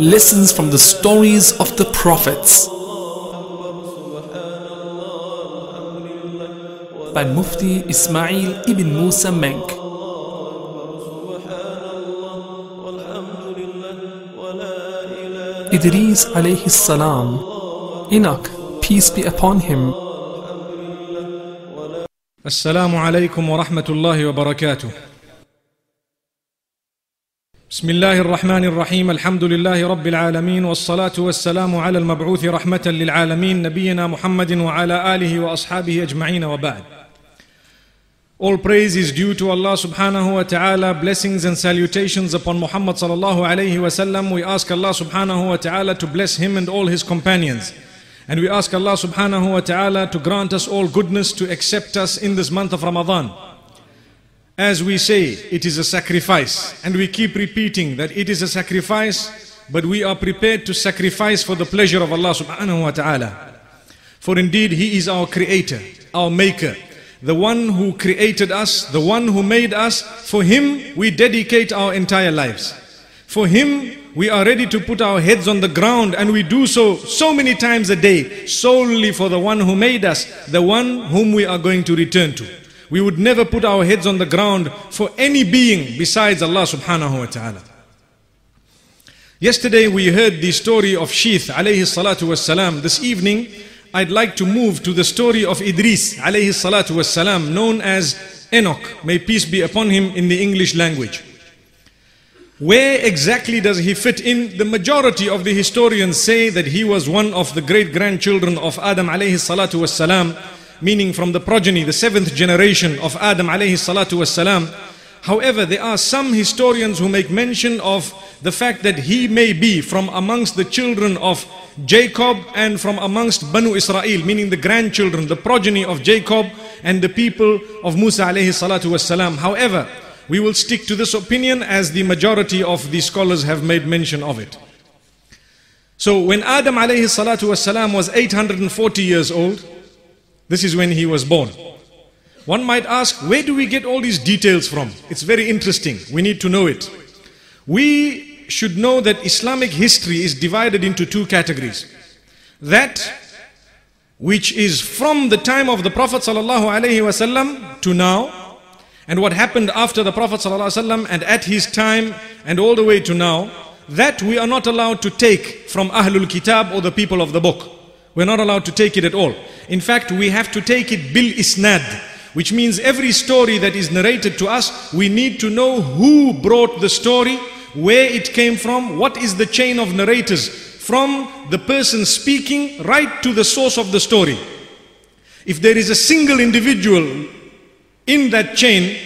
lessons from the stories of the prophets by Mufti Ismail ibn Musa Menk. Idris alayhi salam, Enoch, peace be upon him. Assalamu alaykum wa rahmatullahi wa barakatuh. بسم الله الرحمن الرحيم الحمد لله رب العالمين والصلاة والسلام على المبعوث رحمة للعالمين نبينا محمد وعلى آله وأصحابه أجمعين وبعد. All praise is due to Allah subhanahu wa ta'ala. Blessings and salutations upon Muhammad sallallahu alayhi wa sallam. We ask Allah subhanahu wa ta'ala to bless him and all his companions. And we ask Allah subhanahu wa ta'ala to grant us all goodness to accept us in this month of Ramadan. As we say, it is a sacrifice. And we keep repeating that it is a sacrifice, but we are prepared to sacrifice for the pleasure of Allah subhanahu wa ta'ala. For indeed, He is our creator, our maker, the one who created us, the one who made us. For Him, we dedicate our entire lives. For Him, we are ready to put our heads on the ground and we do so so many times a day, solely for the one who made us, the one whom we are going to return to. We would never put our heads on the ground for any being besides Allah subhanahu wa ta'ala. Yesterday we heard the story of Sheeth alayhi salatu wassalam. This evening I'd like to move to the story of Idris alayhi salatu wassalam, known as Enoch. May peace be upon him in the English language. Where exactly does he fit in? The majority of the historians say that he was one of the great grandchildren of Adam alayhi salatu wassalam, meaning from the progeny, the seventh generation of Adam alayhi salatu wassalam. However, there are some historians who make mention of the fact that he may be from amongst the children of Jacob and from amongst Banu Israel, meaning the grandchildren, the progeny of Jacob and the people of Musa alayhi salatu wassalam. However, we will stick to this opinion as the majority of the scholars have made mention of it. So when Adam alayhi salatu wassalam was 840 years old, this is when he was born. One might ask, where do we get all these details from? It's very interesting. We need to know it. We should know that Islamic history is divided into two categories. That which is from the time of the Prophet ﷺ to now, and what happened after the Prophet ﷺ and at his time and all the way to now, that we are not allowed to take from Ahlul Kitab or the people of the book. We're not allowed to take it at all. In fact, we have to take it bil isnad, which means every story that is narrated to us, we need to know who brought the story, where it came from, what is the chain of narrators, from the person speaking right to the source of the story. If there is a single individual in that chain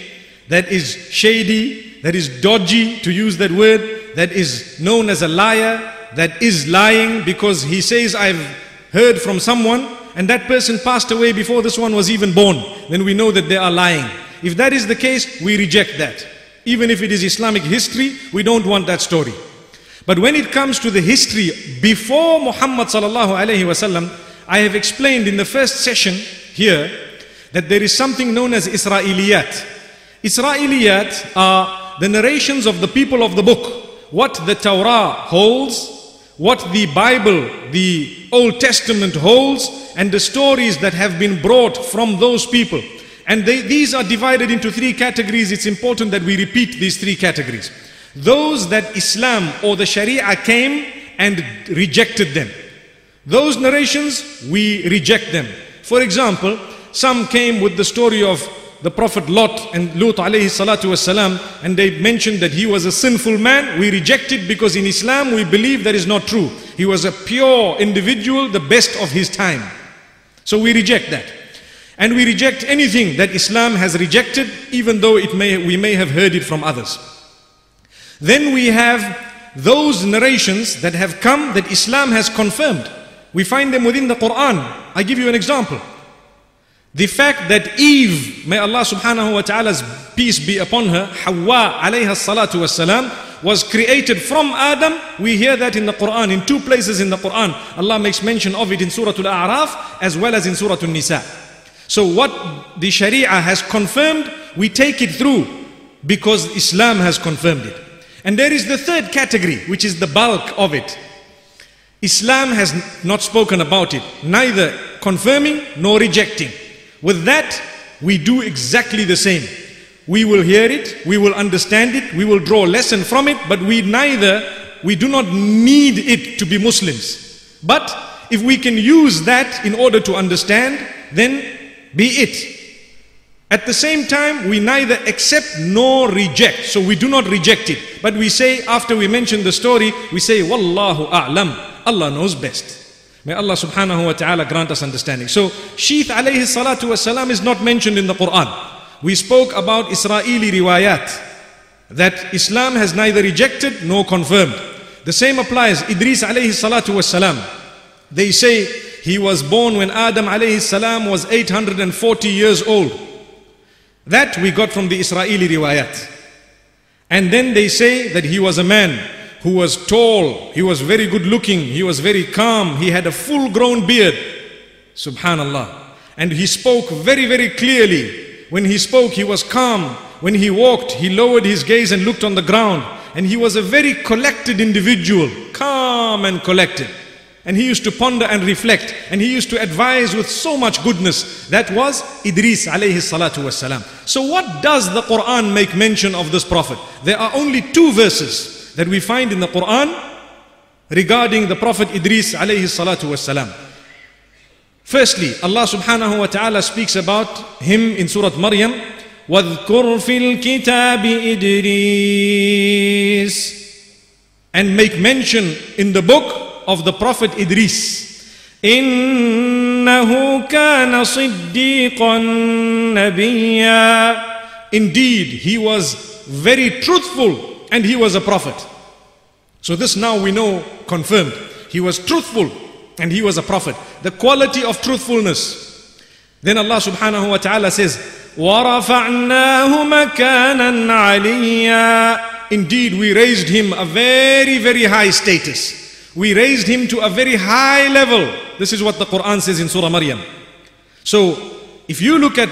that is shady, that is dodgy, to use that word, that is known as a liar, that is lying because he says, I've heard from someone, and that person passed away before this one was even born, then we know that they are lying. If that is the case, we reject that. Even if it is Islamic history, we don't want that story. But when it comes to the history before Muhammad sallallahu alaihi wasallam, I have explained in the first session here that there is something known as Israeliyat. Israeliyat are the narrations of the people of the book, what the Torah holds, what the Bible, the Old Testament holds, and the stories that have been brought from those people. And they, these are divided into three categories. It's important that we repeat these three categories. Those that Islam or the Sharia came and rejected them. Those narrations, we reject them. For example, some came with the story of the Prophet Lot and Lut alayhi salatu wasalam, and they mentioned that he was a sinful man. We reject it because in Islam we believe that is not true. He was a pure individual, the best of his time. So we reject that. And we reject anything that Islam has rejected, even though it may, we may have heard it from others. Then we have those narrations that have come that Islam has confirmed. We find them within the Quran. I give you an example. The fact that Eve, may Allah subhanahu wa ta'ala's peace be upon her, Hawa alayha salatu wasalam, was created from Adam. We hear that in the Quran, in two places in the Quran. Allah makes mention of it in Surah Al-A'raf as well as in Surah Al-Nisa. So what the Sharia has confirmed, we take it through because Islam has confirmed it. And there is the third category, which is the bulk of it. Islam has not spoken about it, neither confirming nor rejecting. With that, we do exactly the same. We will hear it, we will understand it, we will draw a lesson from it, but we neither, we do not need it to be Muslims. But if we can use that in order to understand, then be it. At the same time, we neither accept nor reject. So we do not reject it. But we say, after we mention the story, we say, Wallahu a'lam. Allah knows best. May Allah subhanahu wa ta'ala grant us understanding. So, Sheeth alayhi salatu wasalam is not mentioned in the Quran. We spoke about Israeli riwayat. That Islam has neither rejected nor confirmed. The same applies, Idris alayhi salatu wasalam. They say he was born when Adam alayhi salam was 840 years old. That we got from the Israeli riwayat. And then they say that he was a man who was tall, he was very good looking, he was very calm, he had a full grown beard. Subhanallah. And he spoke very, very clearly. When he spoke, he was calm. When he walked, he lowered his gaze and looked on the ground. And he was a very collected individual, calm and collected. And he used to ponder and reflect. And he used to advise with so much goodness. That was Idris alayhi salatu wasalam. So what does the Quran make mention of this prophet? There are only two verses that we find in the Quran regarding the prophet Idris alayhi salatu wasalam. Firstly, Allah subhanahu wa ta'ala speaks about him in Surah Maryam. وَاذْكُرْ فِي الْكِتَابِ إِدْرِيسِ And make mention in the book of the Prophet Idris. إِنَّهُ كَانَ صِدِّيقًا نَبِيًّا Indeed, he was very truthful and he was a prophet. So this now we know confirmed. He was truthful and he was a prophet. The quality of truthfulness. Then Allah subhanahu wa ta'ala says, وَرَفَعْنَاهُ مَكَانًا عَلِيًّا Indeed, we raised him a very, very high status. We raised him to a very high level. This is what the Quran says in Surah Maryam. So, if you look at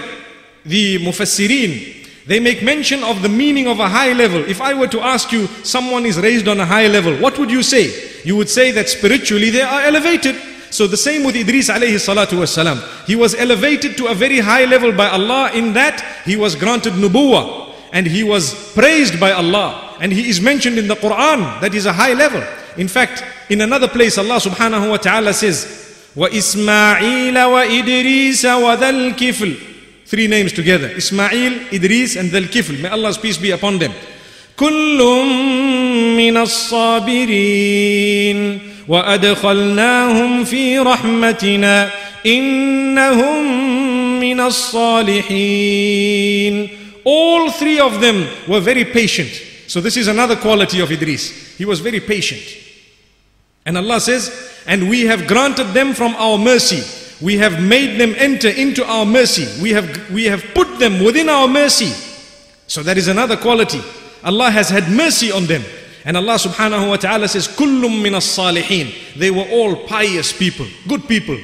the Mufassirin, they make mention of the meaning of a high level. If I were to ask you, someone is raised on a high level, what would you say? You would say that spiritually they are elevated. So the same with Idris alayhi salatu wasalam. He was elevated to a very high level by Allah in that he was granted nubuwa and he was praised by Allah. And he is mentioned in the Quran that is a high level. In fact, in another place Allah subhanahu wa ta'ala says, وَإِسْمَاعِيلَ وَإِدْرِيسَ وَذَا الْكِفْلِ Three names together. Ismail, Idris and Dhal Kifl. May Allah's peace be upon them. كل من الصابرين وأدخلناهم في رحمتنا إنهم من الصالحين All three of them were very patient. So this is another quality of Idris. He was very patient. And Allah says, and we have granted them from our mercy. We have made them enter into our mercy. We have, we have put them within our mercy. So that is another quality. Allah has had mercy on them. And Allah subhanahu wa ta'ala says, Kullum min salihin They were all pious people, good people.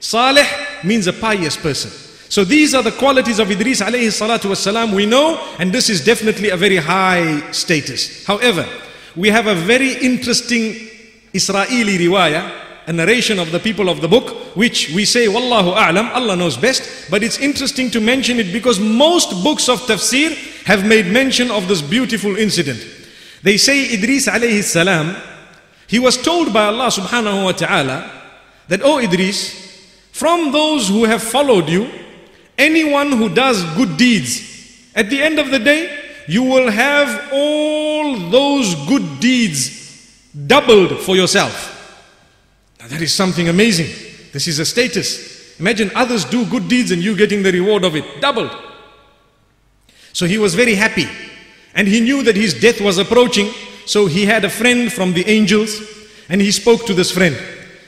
Salih means a pious person. So these are the qualities of Idris alayhi salatu wasalam we know, and this is definitely a very high status. However, we have a very interesting Israeli riwayah, a narration of the people of the book, which we say, Wallahu a'lam, Allah knows best. But it's interesting to mention it because most books of tafsir have made mention of this beautiful incident. They say Idris alayhi salam, he was told by Allah subhanahu wa ta'ala that, Oh Idris, from those who have followed you, anyone who does good deeds, at the end of the day, you will have all those good deeds doubled for yourself. Now that is something amazing. This is a status. Imagine others do good deeds and you getting the reward of it, doubled. So he was very happy. And he knew that his death was approaching. So he had a friend from the angels and he spoke to this friend.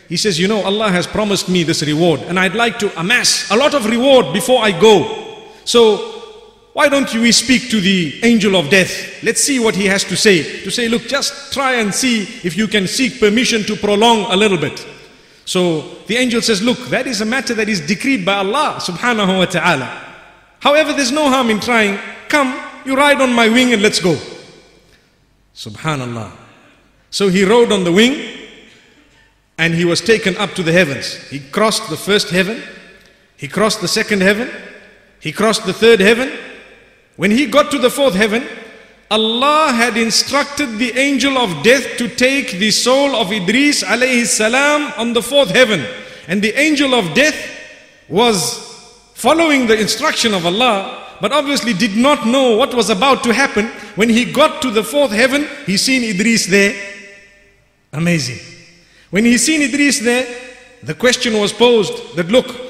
He says, You know, Allah has promised me this reward, and I'd like to amass a lot of reward before I go. So, why don't we speak to the angel of death? Let's see what he has to say. To say, Look, just try and see if you can seek permission to prolong a little bit. So the angel says, Look, that is a matter that is decreed by Allah subhanahu wa ta'ala. However, there's no harm in trying. Come, you ride on my wing and let's go. Subhanallah. So he rode on the wing and he was taken up to the heavens. He crossed the first heaven, he crossed the second heaven, he crossed the third heaven. When he got to the fourth heaven, Allah had instructed the angel of death to take the soul of Idris alayhi salam on the fourth heaven. And the angel of death was following the instruction of Allah, but obviously did not know what was about to happen. When he got to the fourth heaven, he seen Idris there. Amazing. When he seen Idris there, the question was posed that look,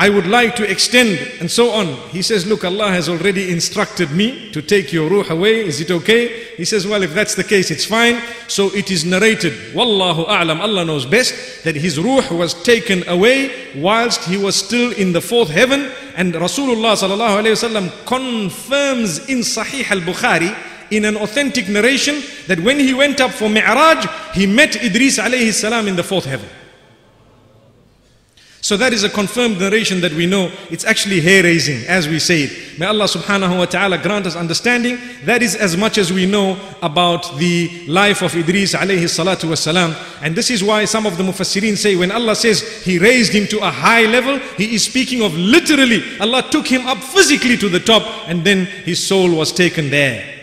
I would like to extend and so on. He says, look, Allah has already instructed me to take your ruh away. Is it okay? He says, well, if that's the case, it's fine. So it is narrated, Wallahu a'lam, Allah knows best, that his ruh was taken away whilst he was still in the fourth heaven. And Rasulullah sallallahu alayhi wasallam confirms in Sahih al-Bukhari in an authentic narration that when he went up for Mi'raj, he met Idris alayhi salam in the fourth heaven. So that is a confirmed narration that we know. It's actually hair raising as we say it. May Allah subhanahu wa ta'ala grant us understanding. That is as much as we know about the life of Idris alayhi salatu wasalam. And this is why some of the mufassirin say when Allah says He raised him to a high level, He is speaking of literally Allah took him up physically to the top and then his soul was taken there.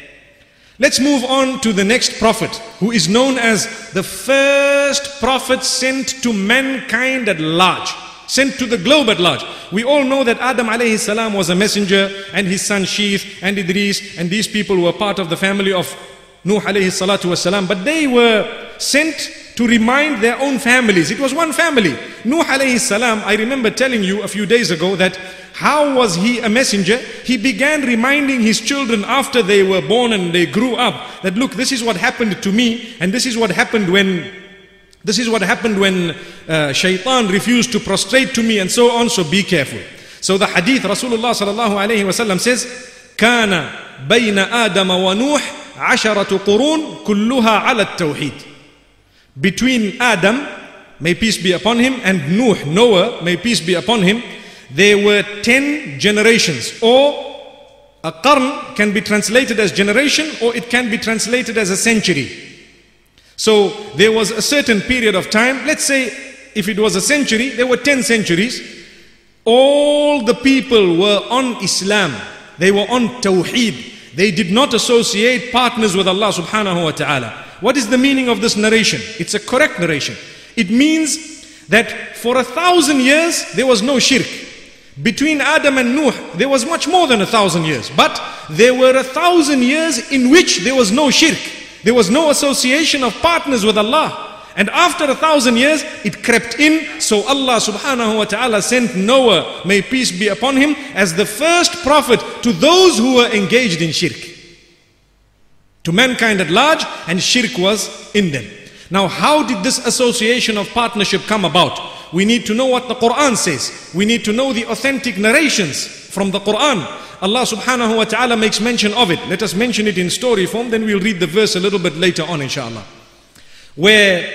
Let's move on to the next prophet who is known as the first prophet sent to mankind at large sent to the globe at large. We all know that Adam alayhi salam was a messenger and his son Sheeth and Idris and these people were part of the family of Nuh alayhi salatu wasalam, but they were sent to remind their own families. It was one family. Nuh alayhi salam, I remember telling you a few days ago that how was he a messenger? He began reminding his children after they were born and they grew up that look, this is what happened to me and this is what happened when this is what happened when uh, shaitan refused to prostrate to me and so on, so be careful. So the hadith Rasulullah sallallahu alayhi wasallam says, كان بين آدم ونوح عشرة قرون كلها على التوحيد. Between Adam, may peace be upon him, and Nuh, Noah, may peace be upon him, there were ten generations. Or a qarn can be translated as generation or it can be translated as a century. So there was a certain period of time, let's say if it was a century, there were 10 centuries. All the people were on Islam. They were on Tawheed. They did not associate partners with Allah subhanahu wa ta'ala. What is the meaning of this narration? It's a correct narration. It means that for a thousand years there was no shirk. Between Adam and Nuh, there was much more than a thousand years. But there were a thousand years in which there was no shirk. There was no association of partners with Allah. And after a thousand years, it crept in. So Allah subhanahu wa ta'ala sent Noah, may peace be upon him, as the first prophet to those who were engaged in shirk. To mankind at large, and shirk was in them. Now, how did this association of partnership come about? We need to know what the Quran says. We need to know the authentic narrations from the Quran. Allah subhanahu wa ta'ala makes mention of it. Let us mention it in story form, then we'll read the verse a little bit later on, inshallah. Where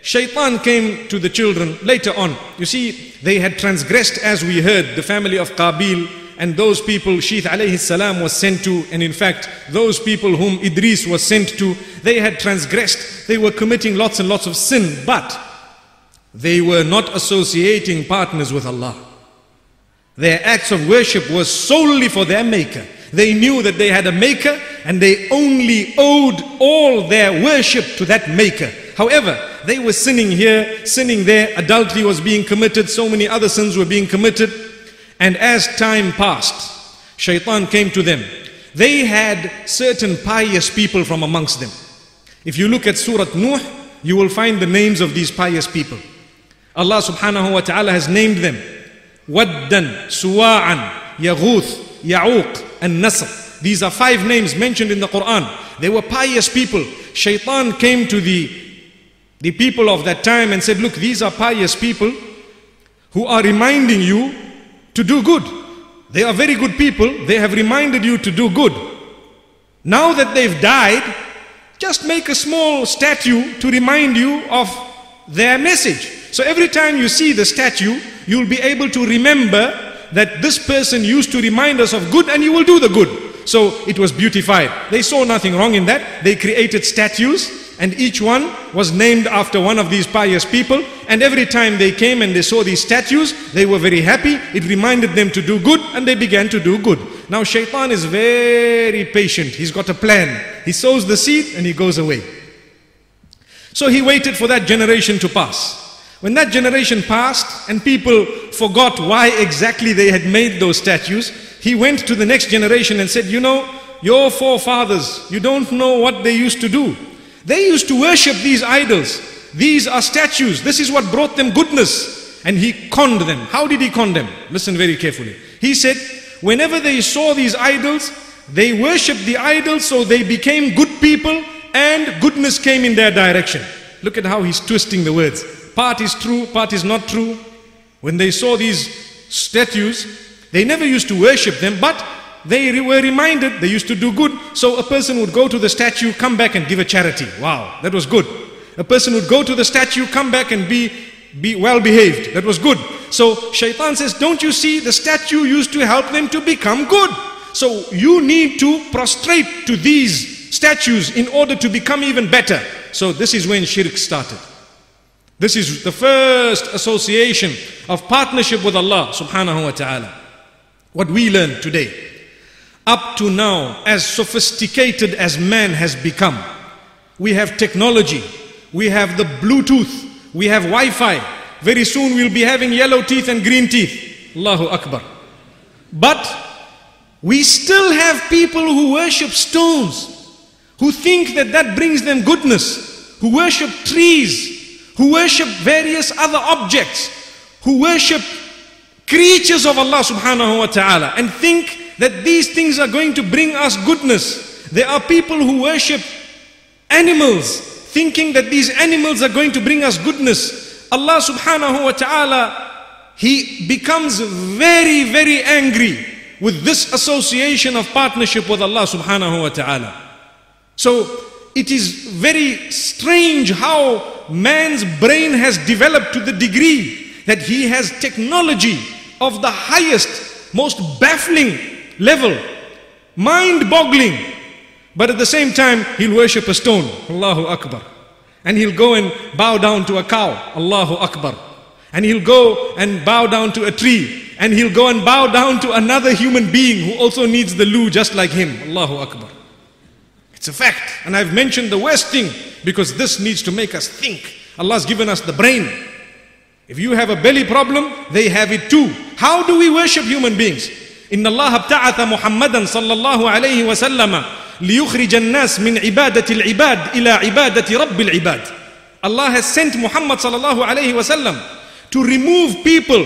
shaitan came to the children later on. You see, they had transgressed, as we heard, the family of Qabil and those people Sheeth alayhi salam was sent to, and in fact, those people whom Idris was sent to, they had transgressed. They were committing lots and lots of sin, but they were not associating partners with Allah. Their acts of worship was solely for their maker. They knew that they had a maker and they only owed all their worship to that maker. However, they were sinning here, sinning there, adultery was being committed, so many other sins were being committed. And as time passed, shaitan came to them. They had certain pious people from amongst them. If you look at Surah Nuh, you will find the names of these pious people. Allah subhanahu wa ta'ala has named them. Waddan, Suwa'an, Yaghuth, Ya'uq, and Nasr. These are five names mentioned in the Quran. They were pious people. Shaitan came to the the people of that time and said, Look, these are pious people who are reminding you to do good. They are very good people. They have reminded you to do good. Now that they've died, just make a small statue to remind you of their message. So every time you see the statue, you'll be able to remember that this person used to remind us of good and you will do the good. So it was beautified. They saw nothing wrong in that. They created statues and each one was named after one of these pious people. And every time they came and they saw these statues, they were very happy. It reminded them to do good and they began to do good. Now shaitan is very patient. He's got a plan. He sows the seed and he goes away. So he waited for that generation to pass. When that generation passed and people forgot why exactly they had made those statues, he went to the next generation and said, You know, your forefathers, you don't know what they used to do. They used to worship these idols. These are statues. This is what brought them goodness. And he conned them. How did he con them? Listen very carefully. He said, whenever they saw these idols, they worshipped the idols so they became good people and goodness came in their direction. Look at how he's twisting the words. Part is true, part is not true. When they saw these statues, they never used to worship them, but they were reminded they used to do good. So a person would go to the statue, come back and give a charity. Wow, that was good. A person would go to the statue, come back and be, be well behaved. That was good. So shaitan says, don't you see the statue used to help them to become good. So you need to prostrate to these statues in order to become even better. So this is when shirk started. This is the first association of partnership with Allah subhanahu wa ta'ala. What we learn today. Up to now, as sophisticated as man has become, we have technology, we have the Bluetooth, we have Wi Fi. Very soon we'll be having yellow teeth and green teeth. Allahu Akbar. But we still have people who worship stones, who think that that brings them goodness, who worship trees, who worship various other objects, who worship creatures of Allah subhanahu wa ta'ala and think that these things are going to bring us goodness. There are people who worship animals, thinking that these animals are going to bring us goodness. Allah subhanahu wa ta'ala, He becomes very, very angry with this association of partnership with Allah subhanahu wa ta'ala. So it is very strange how man's brain has developed to the degree that he has technology of the highest, most baffling level, mind boggling. But at the same time, he'll worship a stone, Allahu Akbar. And he'll go and bow down to a cow, Allahu Akbar. And he'll go and bow down to a tree. And he'll go and bow down to another human being who also needs the loo just like him, Allahu Akbar. It's a fact. And I've mentioned the worst thing because this needs to make us think. Allah's given us the brain. If you have a belly problem, they have it too. How do we worship human beings? إن الله ابتعث محمدا صلى الله عليه وسلم ليخرج الناس من عبادة العباد إلى عبادة رب العباد Allah has sent Muhammad صلى الله عليه وسلم to remove people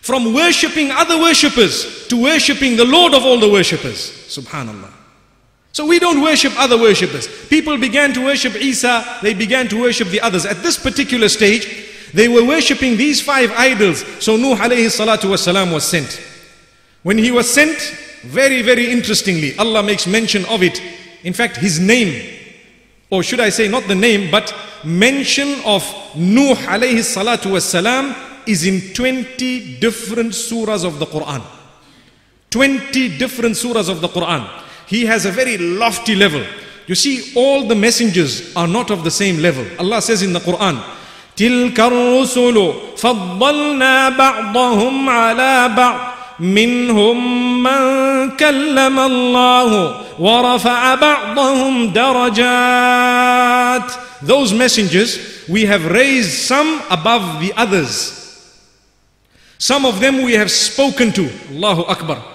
from worshipping other worshippers to worshipping the Lord of all the worshippers. Subhanallah. So we don't worship other worshippers. People began to worship Isa, they began to worship the others. At this particular stage, they were worshipping these five idols. So Nuh alayhi salatu wasalam was sent. When he was sent, very, very interestingly, Allah makes mention of it. In fact, his name, or should I say not the name, but mention of Nuh alayhi salatu wasalam is in 20 different surahs of the Quran. 20 different surahs of the Quran. He has a very lofty level. You see, all the messengers are not of the same level. Allah says in the Quran, تلك الرسل فضلنا بعضهم على بعض منهم من كلم الله ورفع بعضهم درجات Those messengers we have raised some above the others Some of them we have spoken to Allahu Akbar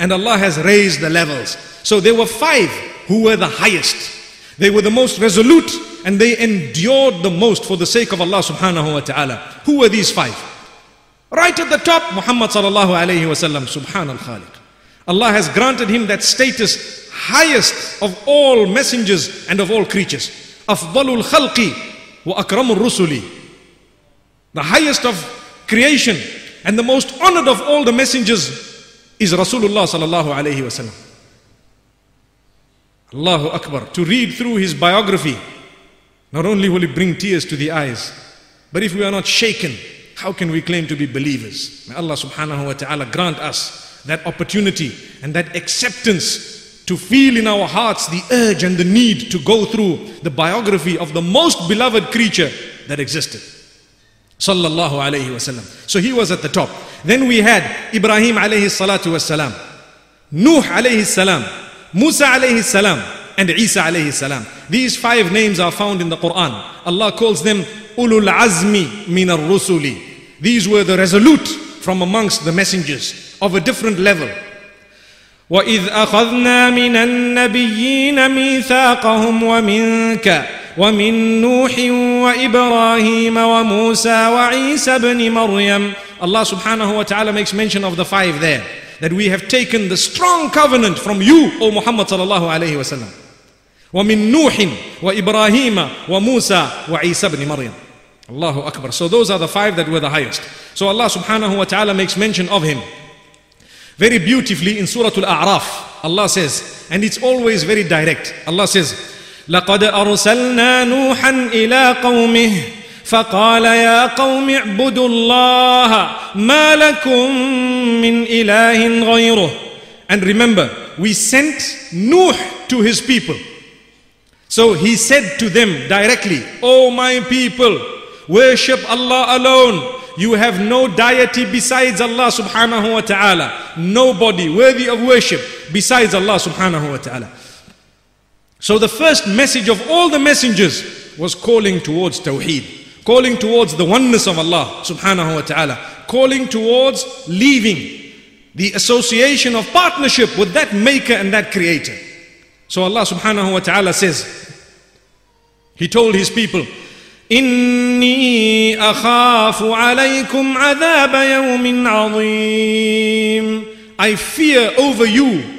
And Allah has raised the levels. So there were five who were the highest. They were the most resolute and they endured the most for the sake of Allah subhanahu wa ta'ala. Who were these five? Right at the top, Muhammad sallallahu alayhi wa sallam, Subhanal khaliq. Allah has granted him that status highest of all messengers and of all creatures. Afdalul khalqi wa akramul rusuli. The highest of creation and the most honored of all the messengers is Rasulullah sallallahu alayhi wasallam. Allahu Akbar. To read through his biography, not only will it bring tears to the eyes, but if we are not shaken, how can we claim to be believers? May Allah subhanahu wa ta'ala grant us that opportunity and that acceptance to feel in our hearts the urge and the need to go through the biography of the most beloved creature that existed. Sallallahu alayhi wasallam. So he was at the top. Then we had Ibrahim alayhi salatu wasalam, Nuh alayhi salam, Musa alayhi salam, and Isa alayhi salam. These five names are found in the Quran. Allah calls them ulul azmi min rusuli These were the resolute from amongst the messengers of a different level. وإذ أخذنا من النبيين ميثاقهم ومنك ومن نوح وإبراهيم وموسى وعيسى بن مريم Allah subhanahu wa ta'ala makes mention of the five there that we have taken the strong covenant from you O Muhammad sallallahu alayhi wa sallam ومن نوح وإبراهيم وموسى وعيسى بن مريم Allahu Akbar. So those are the five that were the highest. So Allah subhanahu wa ta'ala makes mention of him. Very beautifully in Surah Al-A'raf, Allah says, and it's always very direct. Allah says, لقد أرسلنا نوحا إلى قومه فقال يا قوم اعبدوا الله ما لكم من إله غيره And remember, we sent Nuh to his people. So he said to them directly, O my people, worship Allah alone. You have no deity besides Allah subhanahu wa ta'ala. Nobody worthy of worship besides Allah subhanahu wa ta'ala. So the first message of all the messengers was calling towards Tawheed, calling towards the oneness of Allah subhanahu wa ta'ala, calling towards leaving the association of partnership with that maker and that creator. So Allah subhanahu wa ta'ala says, He told His people, إني أخاف عليكم عذاب يوم عظيم I fear over you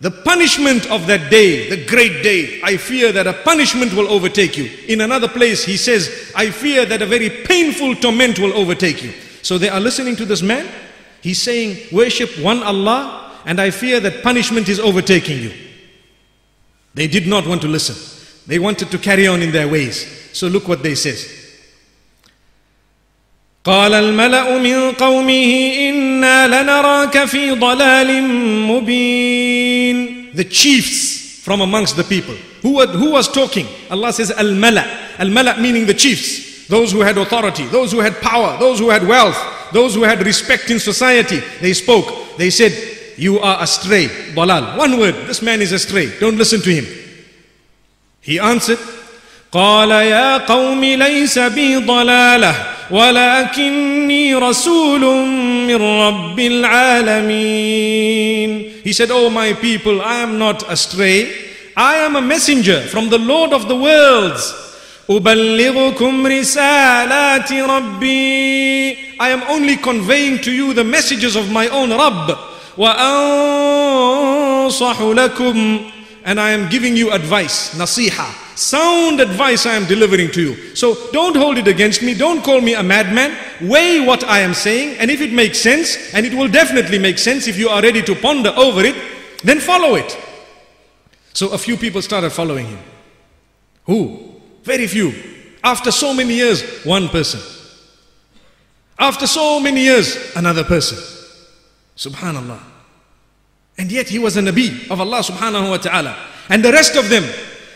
the punishment of that day, the great day. I fear that a punishment will overtake you. In another place, he says, I fear that a very painful torment will overtake you. So they are listening to this man. He's saying, Worship one Allah, and I fear that punishment is overtaking you. They did not want to listen. They wanted to carry on in their ways. So look what they says. قال الملأ من قومه إنا لنراك في ضلال مبين The chiefs from amongst the people. Who, were, who was talking? Allah says Al-Mala. Al-Mala meaning the chiefs. Those who had authority, those who had power, those who had wealth, those who had respect in society. They spoke. They said, you are astray. Dalal. One word. This man is astray. Don't listen to him. He answered, قال يا قوم ليس بي ضلاله ولكني رسول من رب العالمين He said, Oh my people, I am not astray. I am a messenger from the Lord of the worlds. أبلغكم رسالات ربي I am only conveying to you the messages of my own Rabb. وأنصح لكم and I am giving you advice, nasiha, sound advice I am delivering to you. So don't hold it against me, don't call me a madman, weigh what I am saying, and if it makes sense, and it will definitely make sense if you are ready to ponder over it, then follow it. So a few people started following him. Who? Very few. After so many years, one person. After so many years, another person. Subhanallah. And yet he was a Nabi of Allah subhanahu wa ta'ala. And the rest of them,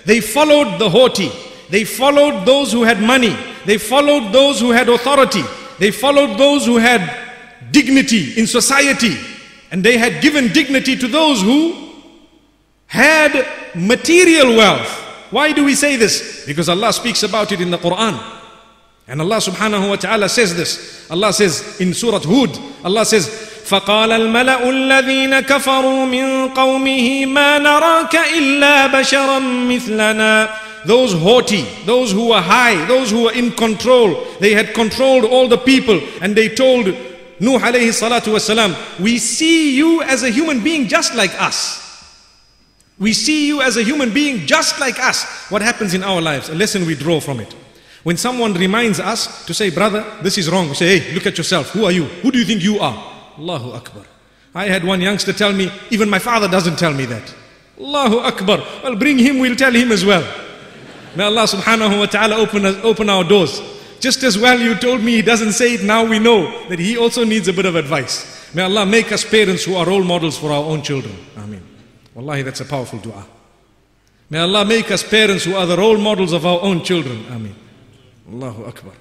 they followed the haughty. They followed those who had money. They followed those who had authority. They followed those who had dignity in society. And they had given dignity to those who had material wealth. Why do we say this? Because Allah speaks about it in the Quran. And Allah subhanahu wa ta'ala says this. Allah says in Surah Hud, Allah says, فقال الملأ الذين كفروا من قومه ما نراك إلا بشرا مثلنا Those haughty, those who were high, those who were in control, they had controlled all the people and they told Nuh alayhi salatu wasalam, we see you as a human being just like us. We see you as a human being just like us. What happens in our lives? A lesson we draw from it. When someone reminds us to say, brother, this is wrong, we say, hey, look at yourself. Who are you? Who do you think you are? Allahu Akbar. I had one youngster tell me, even my father doesn't tell me that. Allahu Akbar. Well, bring him, we'll tell him as well. May Allah subhanahu wa ta'ala open, open our doors. Just as well you told me he doesn't say it, now we know that he also needs a bit of advice. May Allah make us parents who are role models for our own children. Ameen. Wallahi, that's a powerful dua. May Allah make us parents who are the role models of our own children. Ameen. Allahu Akbar.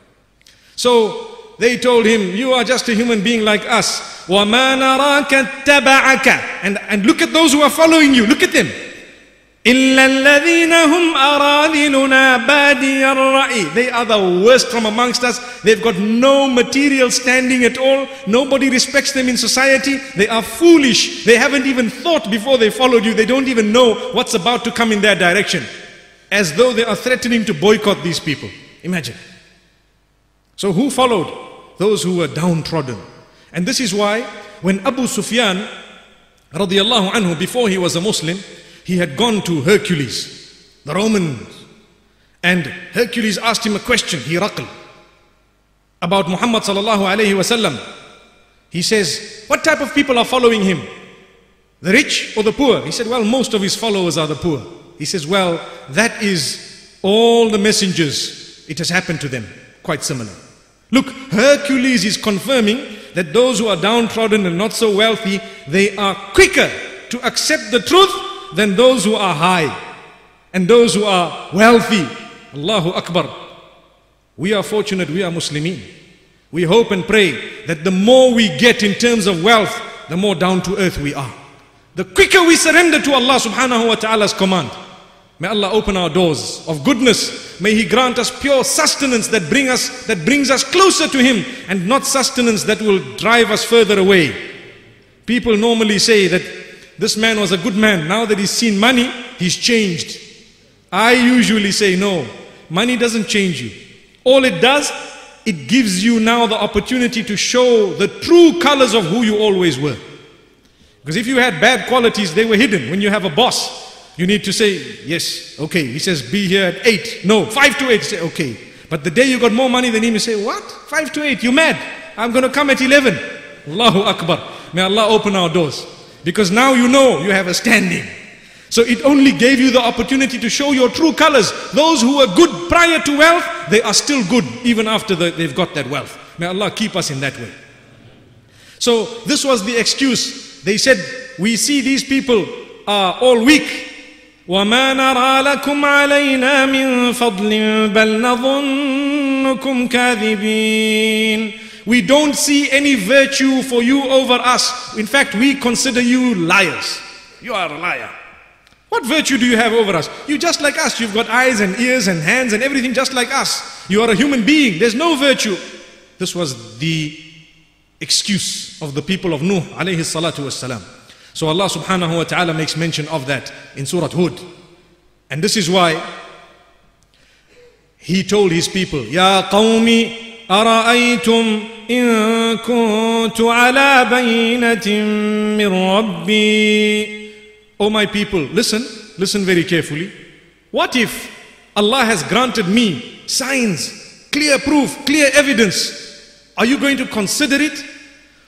So they told him, You are just a human being like us. وَمَا نَرَاكَ اتَّبَعَكَ and, and look at those who are following you. Look at them. إلا الذين هم أراذلنا بادي الرأي They are the worst from amongst us. They've got no material standing at all. Nobody respects them in society. They are foolish. They haven't even thought before they followed you. They don't even know what's about to come in their direction. As though they are threatening to boycott these people. Imagine. So who followed? Those who were downtrodden. And this is why when Abu Sufyan radiallahu anhu before he was a Muslim he had gone to Hercules, the Romans. And Hercules asked him a question, Herakl, about Muhammad sallallahu alayhi wasallam. He says, what type of people are following him? The rich or the poor? He said, well, most of his followers are the poor. He says, well, that is all the messengers. It has happened to them. Quite similar. Look, Hercules is confirming that those who are downtrodden and not so wealthy, they are quicker to accept the truth than those who are high and those who are wealthy. Allahu Akbar. We are fortunate, we are Muslimin. We hope and pray that the more we get in terms of wealth, the more down to earth we are. The quicker we surrender to Allah subhanahu wa ta'ala's command. May Allah open our doors of goodness. May He grant us pure sustenance that bring us that brings us closer to Him and not sustenance that will drive us further away. People normally say that this man was a good man. Now that he's seen money, he's changed. I usually say no. Money doesn't change you. All it does, it gives you now the opportunity to show the true colors of who you always were. Because if you had bad qualities, they were hidden. When you have a boss, you need to say, yes, okay. He says, be here at 8. No, 5 to 8. You say, okay. But the day you got more money than him, you say, what? 5 to 8, you mad? I'm going to come at 11. Allahu Akbar. May Allah open our doors. Because now you know you have a standing. So it only gave you the opportunity to show your true colors. Those who were good prior to wealth, they are still good even after the, they've got that wealth. May Allah keep us in that way. So this was the excuse. They said, we see these people are all weak. وما نرى لكم علينا من فضل بل نظنكم كاذبين We don't see any virtue for you over us. In fact, we consider you liars. You are a liar. What virtue do you have over us? You're just like us. You've got eyes and ears and hands and everything just like us. You are a human being. There's no virtue. This was the excuse of the people of Nuh alayhi salatu wassalam. So Allah subhanahu wa ta'ala makes mention of that in Surah Hud. And this is why he told his people, Ya qawmi ara'aytum in kuntu ala bayinatin min rabbi. O my people, listen, listen very carefully. What if Allah has granted me signs, clear proof, clear evidence? Are you going to consider it?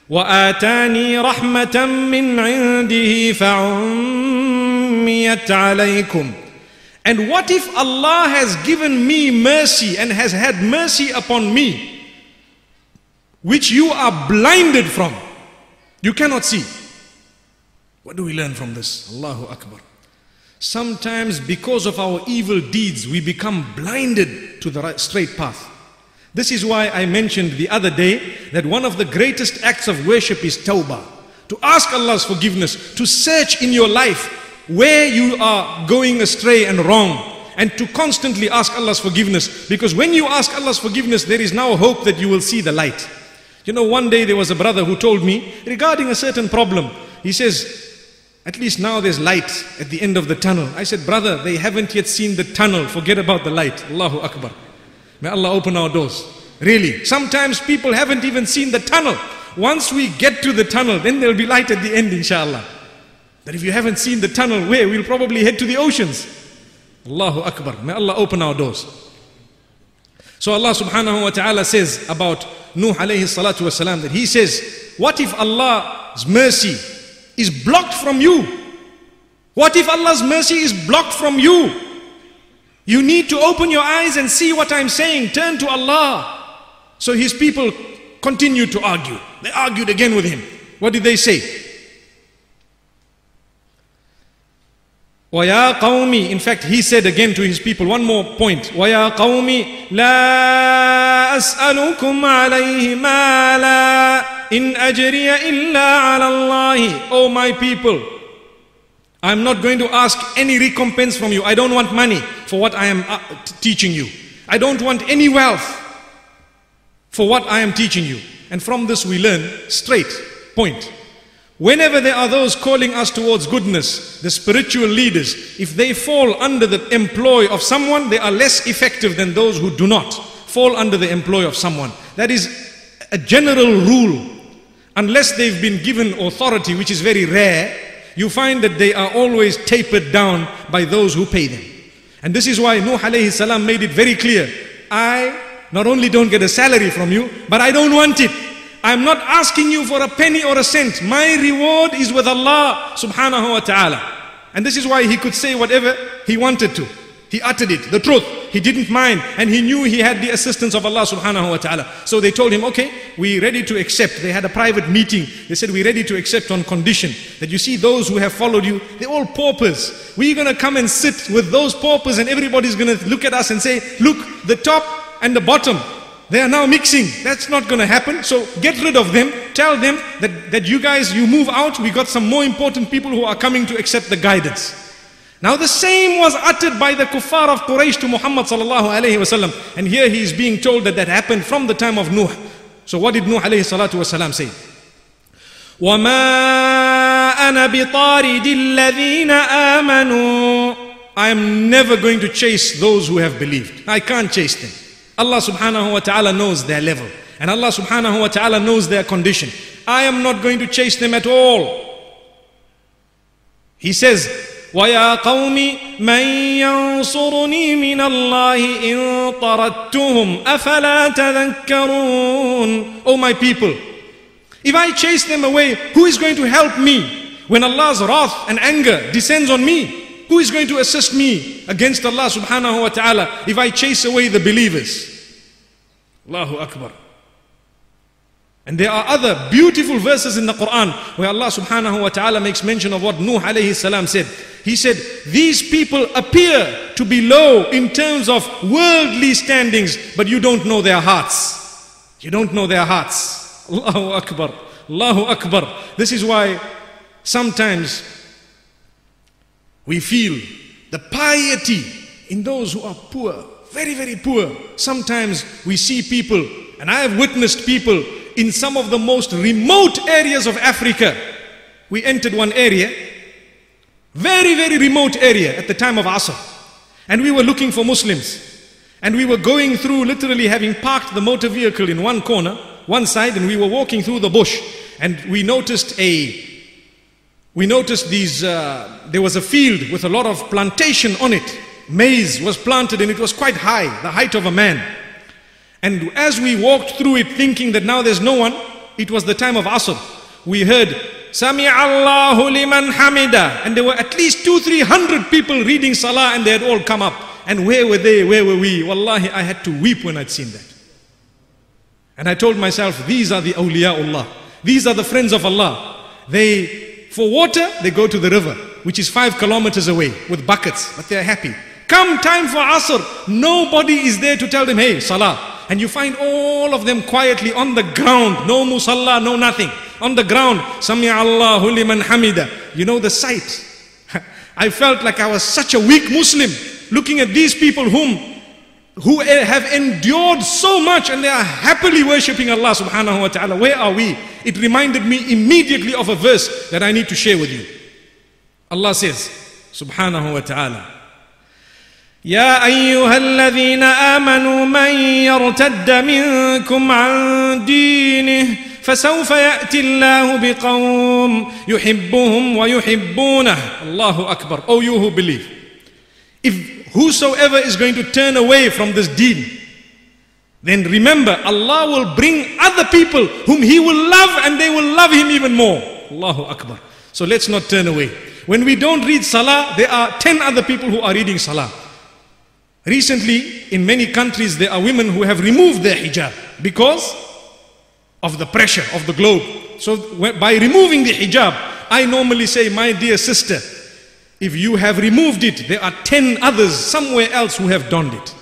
وآتاني رحمة من عنده فعميت عليكم And what if Allah has given me mercy and has had mercy upon me, which you are blinded from? You cannot see. What do we learn from this? Allahu Akbar. Sometimes, because of our evil deeds, we become blinded to the right, straight path. This is why I mentioned the other day that one of the greatest acts of worship is tawbah. To ask Allah's forgiveness, to search in your life where you are going astray and wrong and to constantly ask Allah's forgiveness because when you ask Allah's forgiveness there is now hope that you will see the light. You know one day there was a brother who told me regarding a certain problem. He says at least now there's light at the end of the tunnel. I said brother they haven't yet seen the tunnel. Forget about the light. Allahu Akbar may Allah open our doors really sometimes people haven't even seen the tunnel once we get to the tunnel then there'll be light at the end inshallah But if you haven't seen the tunnel, where we'll probably head to the oceans. Allahu Akbar. May Allah open our doors. So Allah subhanahu wa ta'ala says about Nuh alayhi salatu wasalam that he says, What if Allah's mercy is blocked from you? What if Allah's mercy is blocked from you? You need to open your eyes and see what I'm saying. Turn to Allah. So his people continued to argue. They argued again with him. What did they say? وَيَا قَوْمِ In fact, he said again to his people, one more point. وَيَا قَوْمِ لَا أَسْأَلُكُمْ عَلَيْهِ مَالًا إِنْ أَجْرِيَ إِلَّا عَلَى اللَّهِ Oh my people, I'm not going to ask any recompense from you. I don't want money for what I am uh, teaching you. I don't want any wealth for what I am teaching you. And from this we learn straight point. Whenever there are those calling us towards goodness, the spiritual leaders, if they fall under the employ of someone, they are less effective than those who do not fall under the employ of someone. That is a general rule. Unless they've been given authority, which is very rare, you find that they are always tapered down by those who pay them. And this is why Nuh alayhi salam made it very clear. I not only don't get a salary from you, but I don't want it. I'm not asking you for a penny or a cent. My reward is with Allah subhanahu wa ta'ala. And this is why he could say whatever he wanted to. He uttered it, the truth. He didn't mind. And he knew he had the assistance of Allah subhanahu wa ta'ala. So they told him, okay, we're ready to accept. They had a private meeting. They said, we're ready to accept on condition that you see those who have followed you, they're all paupers. We're going to come and sit with those paupers and everybody's going to look at us and say, look, the top and the bottom, they are now mixing. That's not going to happen. So get rid of them. Tell them that, that you guys, you move out. We got some more important people who are coming to accept the guidance. Now the same was uttered by the kuffar of Quraysh to Muhammad sallallahu alayhi wasallam. And here he is being told that that happened from the time of Nuh. So what did Nuh alayhi salatu wasalam say? وما أنا بطارد الذين آمنوا I am never going to chase those who have believed. I can't chase them. Allah subhanahu wa ta'ala knows their level. And Allah subhanahu wa ta'ala knows their condition. I am not going to chase them at all. He says, ويا قوم من ينصرني من الله إن طردتهم أفلا تذكرون Oh my people, if I chase them away, who is going to help me when Allah's wrath and anger descends on me? Who is going to assist me against Allah subhanahu wa ta'ala if I chase away the believers? Allahu Akbar. And there are other beautiful verses in the Quran where Allah subhanahu wa ta'ala makes mention of what Nuh alayhi salam said. He said, These people appear to be low in terms of worldly standings, but you don't know their hearts. You don't know their hearts. Allahu Akbar. Allahu Akbar. This is why sometimes we feel the piety in those who are poor, very, very poor. Sometimes we see people, and I have witnessed people in some of the most remote areas of Africa. We entered one area, very, very remote area at the time of Asr. And we were looking for Muslims. And we were going through, literally having parked the motor vehicle in one corner, one side, and we were walking through the bush. And we noticed a we noticed these, uh, there was a field with a lot of plantation on it. Maize was planted and it was quite high, the height of a man. And as we walked through it thinking that now there's no one, it was the time of Asr. We heard, Sami Allahu liman hamida. And there were at least two, three hundred people reading Salah and they had all come up. And where were they? Where were we? Wallahi, I had to weep when I'd seen that. And I told myself, these are the awliyaullah. These are the friends of Allah. They for water, they go to the river, which is five kilometers away with buckets, but they're happy. Come time for Asr, nobody is there to tell them, hey, Salah. And you find all of them quietly on the ground, no musalla, no nothing On the ground, Sami Allahu liman hamida. You know the sight. I felt like I was such a weak Muslim looking at these people whom who have endured so much and they are happily worshipping Allah subhanahu wa ta'ala. Where are we? It reminded me immediately of a verse that I need to share with you. Allah says, subhanahu wa ta'ala, يا أيها الذين آمنوا من يرتد منكم عن دينه فسوف يأتي الله بقوم يحبهم ويحبونه Allahu Akbar. Oh, you who believe. If whosoever is going to turn away from this deen, then remember Allah will bring other people whom He will love and they will love Him even more. Allahu Akbar. So let's not turn away. When we don't read Salah, there are 10 other people who are reading Salah. Recently, in many countries, there are women who have removed their hijab because of the pressure of the globe. So, by removing the hijab, I normally say, my dear sister, if you have removed it, there are 10 others somewhere else who have donned it.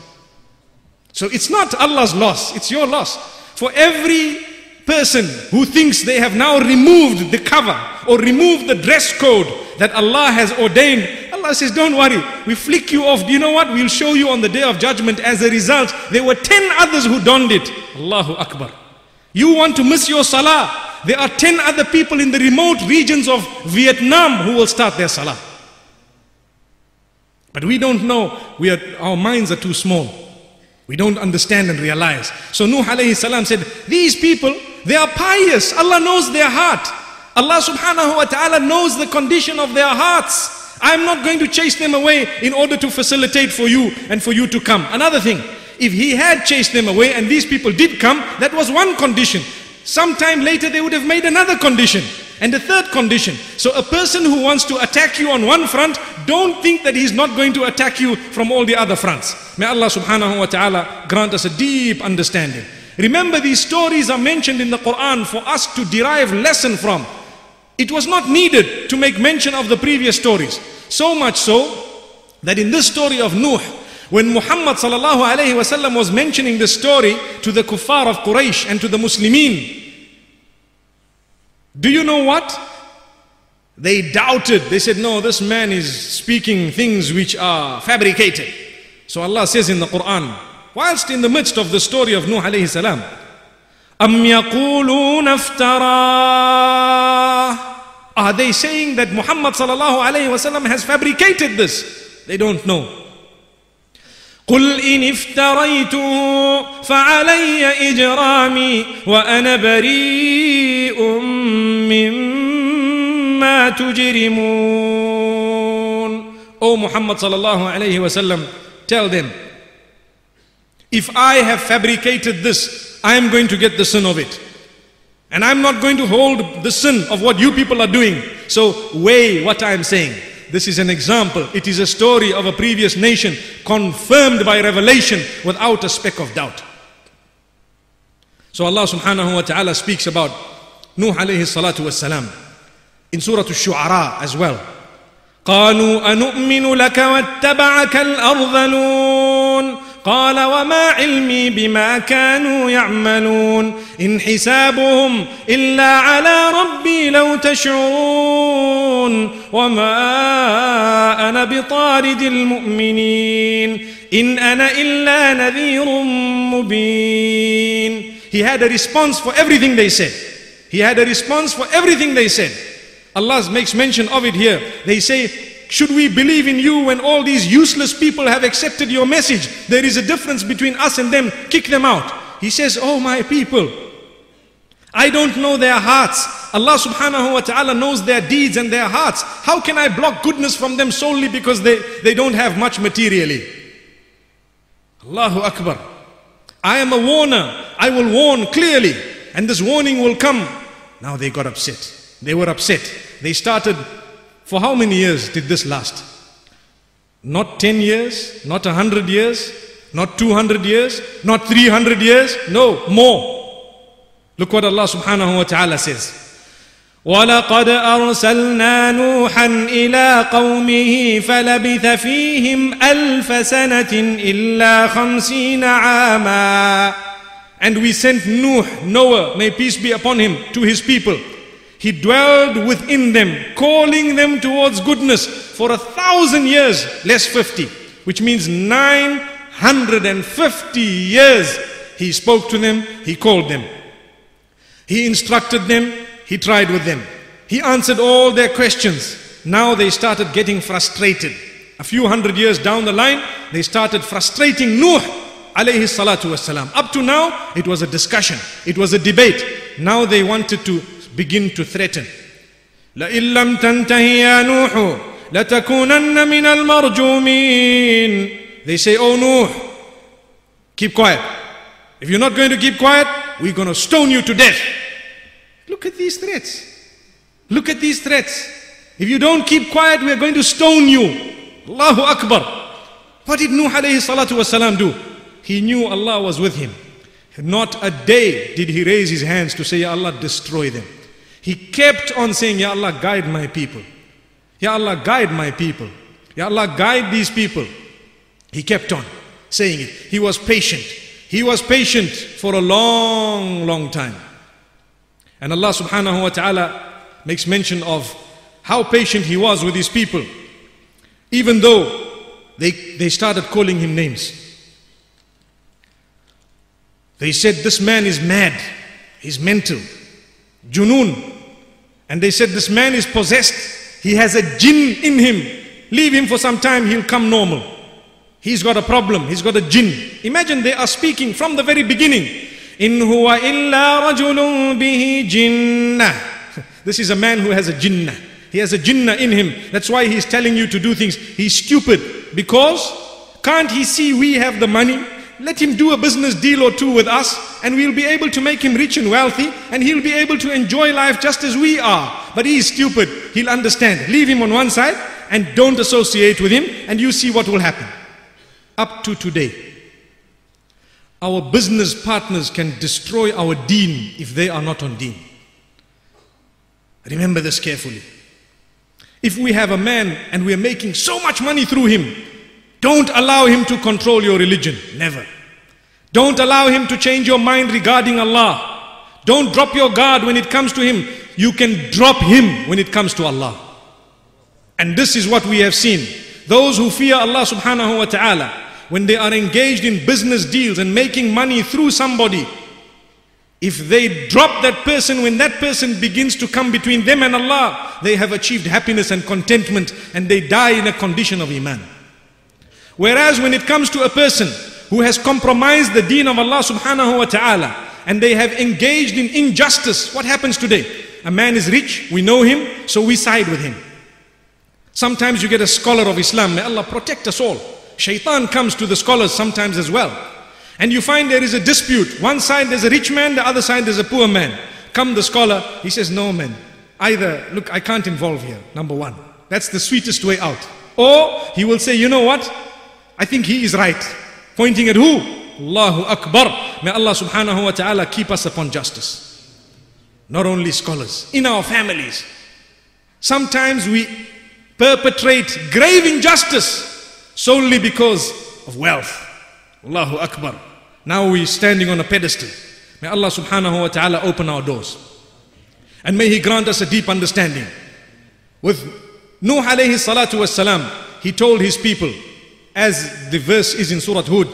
So, it's not Allah's loss, it's your loss. For every person who thinks they have now removed the cover or removed the dress code that Allah has ordained, Allah says, Don't worry, we flick you off. Do you know what? We'll show you on the day of judgment. As a result, there were 10 others who donned it. Allahu Akbar. You want to miss your salah. There are 10 other people in the remote regions of Vietnam who will start their salah. But we don't know. We are, our minds are too small. We don't understand and realize. So Nuh alayhi salam said, These people, they are pious. Allah knows their heart. Allah subhanahu wa ta'ala knows the condition of their hearts. I'm not going to chase them away in order to facilitate for you and for you to come. Another thing, if he had chased them away and these people did come, that was one condition. Sometime later they would have made another condition and a third condition. So a person who wants to attack you on one front, don't think that he's not going to attack you from all the other fronts. May Allah subhanahu wa ta'ala grant us a deep understanding. Remember these stories are mentioned in the Quran for us to derive lesson from. It was not needed to make mention of the previous stories. So much so that in this story of Nuh, when Muhammad sallallahu alayhi wasallam was mentioning the story to the kuffar of Quraysh and to the Muslimin, do you know what? They doubted. They said, no, this man is speaking things which are fabricated. So Allah says in the Quran, whilst in the midst of the story of Nuh alayhi salam, أم يقولون افتراه Are they saying that Muhammad sallallahu alayhi wasallam has fabricated this? They don't know. قل إن افتريته فعلي إجرامي وأنا بريء مما تجرمون O Muhammad sallallahu alayhi wasallam, tell them, if I have fabricated this, I am going to get the sin of it. And I'm not going to hold the sin of what you people are doing. So weigh what I'm saying. This is an example. It is a story of a previous nation confirmed by revelation without a speck of doubt. So Allah subhanahu wa ta'ala speaks about Nuh alayhi salatu salam in Surah Al-Shu'ara as well. قالوا أنؤمن لك واتبعك الأرذلون قال وما علمي بما كانوا يعملون إن حسابهم إلا على ربي لو تشعرون وما أنا بطارد المؤمنين إن أنا إلا نذير مبين He had a response for everything they said. He had a response for everything they said. Allah makes mention of it here. They say, should we believe in you when all these useless people have accepted your message? There is a difference between us and them. Kick them out. He says, Oh my people, I don't know their hearts. Allah subhanahu wa ta'ala knows their deeds and their hearts. How can I block goodness from them solely because they, they don't have much materially? Allahu Akbar. I am a warner. I will warn clearly. And this warning will come. Now they got upset. They were upset. They started, for how many years did this last? Not 10 years, not 100 years, not 200 years, not 300 years, no, more. Look what Allah subhanahu wa ta'ala says. ولقد أرسلنا نوحا إلى قومه فلبث فيهم ألف سنة إلا خمسين عاما And we sent Nuh, Noah, may peace be upon him, to his people. he dwelled within them, calling them towards goodness for a thousand years, less 50, which means 950 years. He spoke to them, he called them. He instructed them, he tried with them. He answered all their questions. Now they started getting frustrated. A few hundred years down the line, they started frustrating Nuh alayhi salatu wasalam. Up to now, it was a discussion, it was a debate. now they wanted to begin to threaten. لئن لم تنتهي يا نوح لتكونن من المرجومين They say, Oh Nuh, keep quiet. If you're not going to keep quiet, we're going to stone you to death. Look at these threats. Look at these threats. If you don't keep quiet, we are going to stone you. Allahu Akbar. What did Nuh alayhi salatu wasalam do? He knew Allah was with him. Not a day did he raise his hands to say, Ya Allah, destroy them. He kept on saying, Ya Allah, guide my people. Ya Allah, guide my people. Ya Allah, guide these people. He kept on saying it. He was patient. He was patient for a long, long time. And Allah subhanahu wa ta'ala makes mention of how patient he was with his people. Even though they, they started calling him names. They said, This man is mad. He's mental. Junun. And they said, This man is possessed. He has a jinn in him. Leave him for some time, he'll come normal. He's got a problem. He's got a jinn. Imagine they are speaking from the very beginning. In huwa illa rajulun bihi jinnah. This is a man who has a jinnah. He has a jinnah in him. That's why he's telling you to do things. He's stupid because can't he see we have the money? Let him do a business deal or two with us and we'll be able to make him rich and wealthy and he'll be able to enjoy life just as we are. But he's stupid. He'll understand. Leave him on one side and don't associate with him and you see what will happen. Up to today, our business partners can destroy our deen if they are not on deen. Remember this carefully. If we have a man and we are making so much money through him, don't allow him to control your religion. Never. Don't allow him to change your mind regarding Allah. Don't drop your guard when it comes to him. You can drop him when it comes to Allah. And this is what we have seen. Those who fear Allah subhanahu wa ta'ala, when they are engaged in business deals and making money through somebody, if they drop that person, when that person begins to come between them and Allah, they have achieved happiness and contentment and they die in a condition of Iman. Whereas when it comes to a person who has compromised the deen of Allah subhanahu wa ta'ala and they have engaged in injustice, what happens today? A man is rich, we know him, so we side with him. Sometimes you get a scholar of Islam, may Allah protect us all. Shaitan comes to the scholars sometimes as well. And you find there is a dispute. One side there's a rich man, the other side there's a poor man. Come the scholar, he says, No man. Either, look, I can't involve here, number one. That's the sweetest way out. Or he will say, You know what? I think he is right. Pointing at who? Allahu Akbar. May Allah subhanahu wa ta'ala keep us upon justice. Not only scholars, in our families. Sometimes we perpetrate grave injustice solely because of wealth. Allahu Akbar. Now we're standing on a pedestal. May Allah subhanahu wa ta'ala open our doors. And may He grant us a deep understanding. With Nuh alayhi salatu was salam, he told his people, as the verse is in Surah Hud,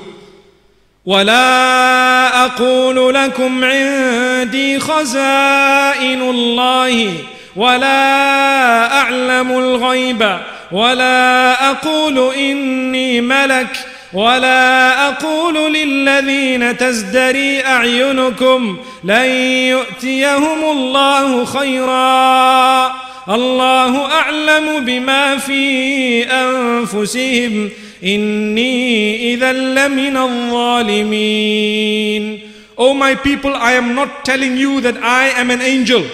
ولا أقول لكم عندي خزائن الله ولا أعلم الغيب ولا أقول إني ملك ولا أقول للذين تزدري أعينكم لن يؤتيهم الله خيرا الله أعلم بما في أنفسهم Inni zalimin. O my people, I am not telling you that I am an angel.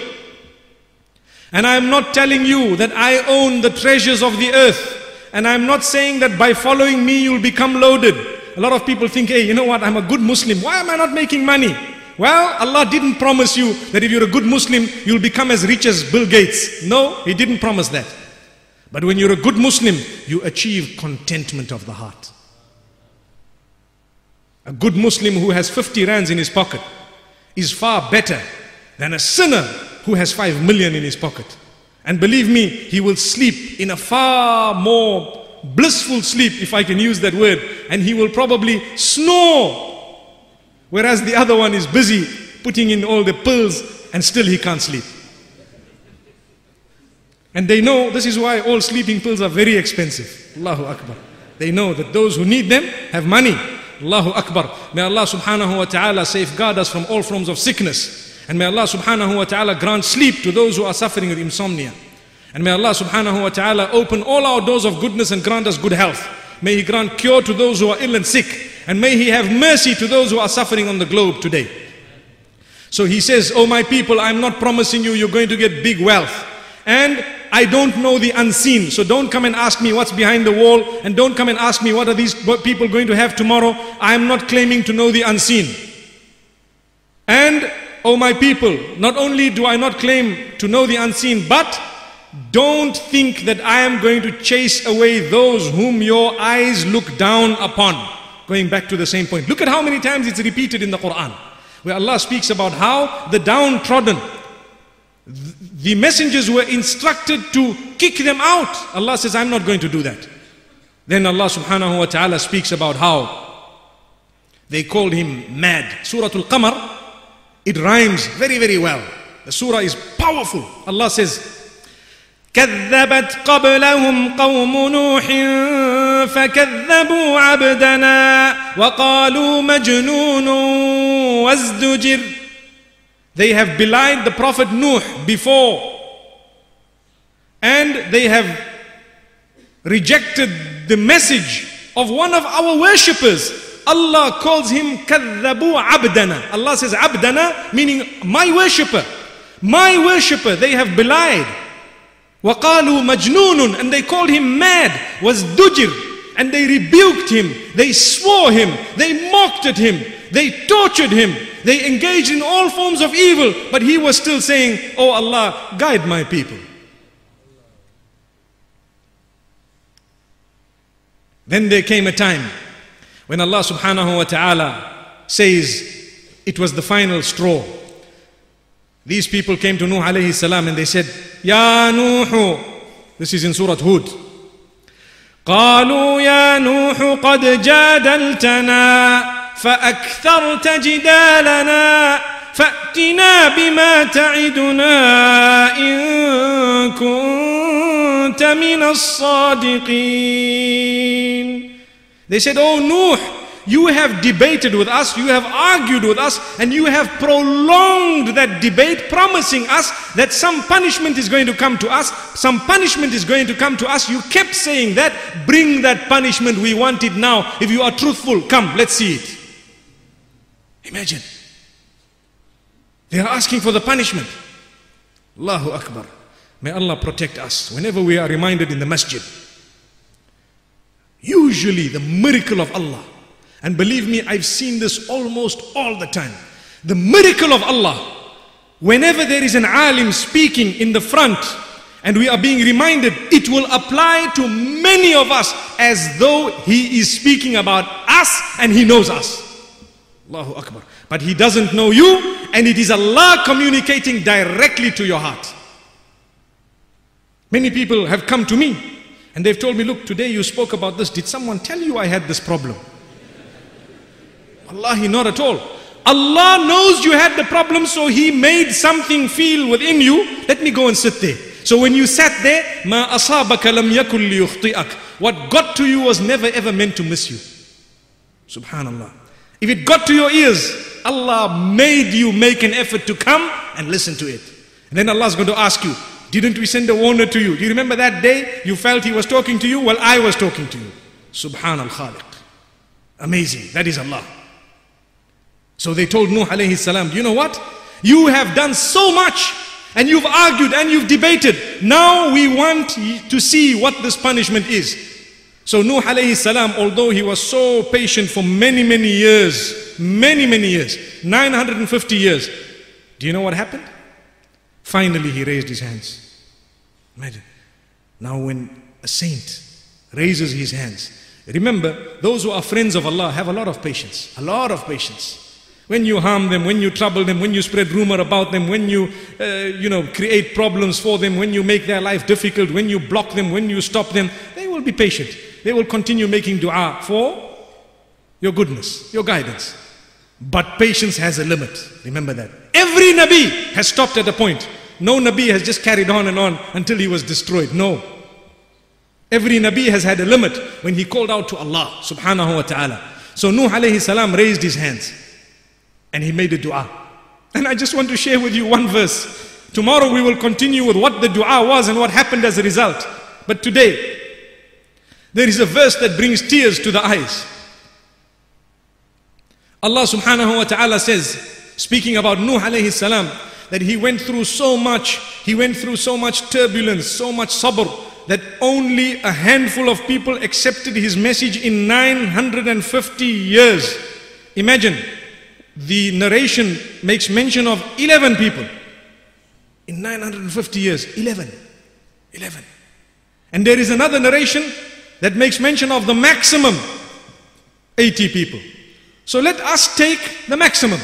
And I am not telling you that I own the treasures of the earth. And I am not saying that by following me you'll become loaded. A lot of people think, hey, you know what, I'm a good Muslim. Why am I not making money? Well, Allah didn't promise you that if you're a good Muslim, you'll become as rich as Bill Gates. No, He didn't promise that. But when you're a good Muslim, you achieve contentment of the heart. A good Muslim who has 50 rands in his pocket is far better than a sinner who has 5 million in his pocket. And believe me, he will sleep in a far more blissful sleep, if I can use that word, and he will probably snore. Whereas the other one is busy putting in all the pills and still he can't sleep. And they know this is why all sleeping pills are very expensive. Allahu Akbar. They know that those who need them have money. Allahu Akbar. May Allah subhanahu wa ta'ala safeguard us from all forms of sickness. And may Allah subhanahu wa ta'ala grant sleep to those who are suffering with insomnia. And may Allah subhanahu wa ta'ala open all our doors of goodness and grant us good health. May He grant cure to those who are ill and sick. And may He have mercy to those who are suffering on the globe today. So He says, Oh my people, I'm not promising you you're going to get big wealth. And I don't know the unseen. So don't come and ask me what's behind the wall. And don't come and ask me what are these people going to have tomorrow. I'm not claiming to know the unseen. And, oh my people, not only do I not claim to know the unseen, but don't think that I am going to chase away those whom your eyes look down upon. Going back to the same point. Look at how many times it's repeated in the Quran. Where Allah speaks about how the downtrodden, the messengers were instructed to kick them out. Allah says, I'm not going to do that. Then Allah subhanahu wa ta'ala speaks about how they called him mad. Surah Al-Qamar, it rhymes very, very well. The surah is powerful. Allah says, كذبت قبلهم قوم نوح فكذبوا عبدنا وقالوا مجنون وازدجر They have belied the Prophet Nuh before and they have rejected the message of one of our worshippers. Allah calls him كذبوا عبدنا. Allah says عبدنا meaning my worshipper. My worshipper they have belied. وَقَالُوا مَجْنُونٌ And they called him mad, was dujir. And they rebuked him, they swore him, they mocked at him, they tortured him, they engaged in all forms of evil. But he was still saying, Oh Allah, guide my people. Then there came a time when Allah subhanahu wa ta'ala says it was the final straw. These people came to Nuh alayhi salam and they said, Ya Nuh. This is in Surah Hud. قالوا يا نوح قد جادلتنا فأكثرت جدالنا فأتنا بما تعدنا إن كنت من الصادقين They said, Oh Nuh, you have debated with us, you have argued with us, and you have prolonged that debate, promising us that some punishment is going to come to us, some punishment is going to come to us. You kept saying that, bring that punishment, we want it now. If you are truthful, come, let's see it. Imagine. They are asking for the punishment. Allahu Akbar. May Allah protect us whenever we are reminded in the masjid. Usually, the miracle of Allah and believe me, I've seen this almost all the time. The miracle of Allah. Whenever there is an alim speaking in the front and we are being reminded, it will apply to many of us as though he is speaking about us and he knows us. Allahu Akbar. But he doesn't know you and it is Allah communicating directly to your heart. Many people have come to me and they've told me, look, today you spoke about this. Did someone tell you I had this problem? Wallahi, not at all. Allah knows you had the problem, so He made something feel within you. Let me go and sit there. So when you sat there, ma liyukhti'ak. What got to you was never ever meant to miss you. Subhanallah. If it got to your ears, Allah made you make an effort to come and listen to it. And then Allah is going to ask you, didn't we send a warner to you? Do you remember that day you felt He was talking to you? Well, I was talking to you. Subhanal Khaliq. Amazing. That is Allah. So they told Nuh alayhi salam, you know what? You have done so much and you've argued and you've debated. Now we want to see what this punishment is. So Nuh alayhi salam, although he was so patient for many, many years, many, many years, 950 years, do you know what happened? Finally he raised his hands. Imagine. Now when a saint raises his hands, remember those who are friends of Allah have a lot of patience, a lot of patience. When you harm them, when you trouble them, when you spread rumor about them, when you, uh, you know, create problems for them, when you make their life difficult, when you block them, when you stop them, they will be patient. They will continue making dua for your goodness, your guidance. But patience has a limit. Remember that. Every Nabi has stopped at a point. No Nabi has just carried on and on until he was destroyed. No. Every Nabi has had a limit when he called out to Allah subhanahu wa ta'ala. So Nuh alayhi salam raised his hands. And he made a dua. And I just want to share with you one verse. Tomorrow we will continue with what the dua was and what happened as a result. But today, there is a verse that brings tears to the eyes. Allah subhanahu wa ta'ala says, speaking about Nuh alayhi salam, that he went through so much, he went through so much turbulence, so much sabr, that only a handful of people accepted his message in 950 years. Imagine, the narration makes mention of 11 people. In 950 years, 11. 11. And there is another narration that makes mention of the maximum 80 people. So let us take the maximum.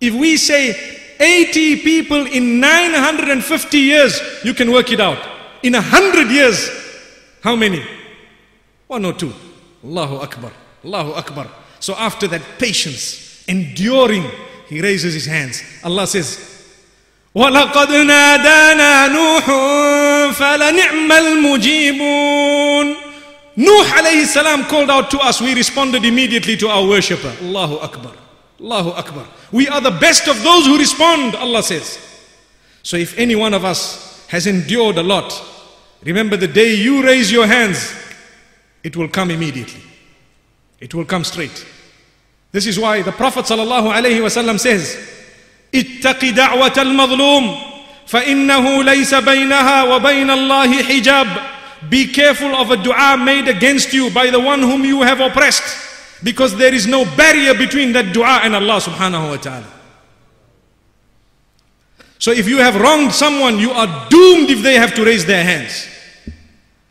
If we say 80 people in 950 years, you can work it out. In a hundred years, how many? One or two. Allahu Akbar. Allahu Akbar. So after that patience, enduring, he raises his hands. Allah says, ولقد نادانا نوح فلنعم المجيبون Nuh alayhi salam called out to us. We responded immediately to our worshipper. Allahu Akbar. Allahu Akbar. We are the best of those who respond, Allah says. So if any one of us has endured a lot, remember the day you raise your hands, it will come immediately. It will come straight. This is why the Prophet sallallahu alaihi wasallam says, اتق دعوة المظلوم فإنه ليس بينها وبين الله حجاب Be careful of a dua made against you by the one whom you have oppressed. Because there is no barrier between that dua and Allah subhanahu wa ta'ala. So if you have wronged someone, you are doomed if they have to raise their hands.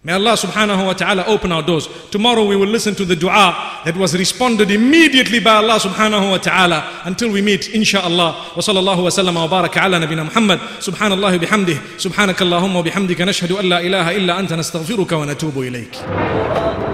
May Allah subhanahu wa ta'ala open our doors. Tomorrow we will listen to the dua that was responded immediately by Allah subhanahu wa ta'ala until we meet insha'Allah. Wa sallallahu wa sallam wa baraka ala nabina Muhammad. Subhanallah bihamdih. Subhanakallahumma bihamdika nashhadu an la ilaha illa anta nastaghfiruka wa natubu ilayk.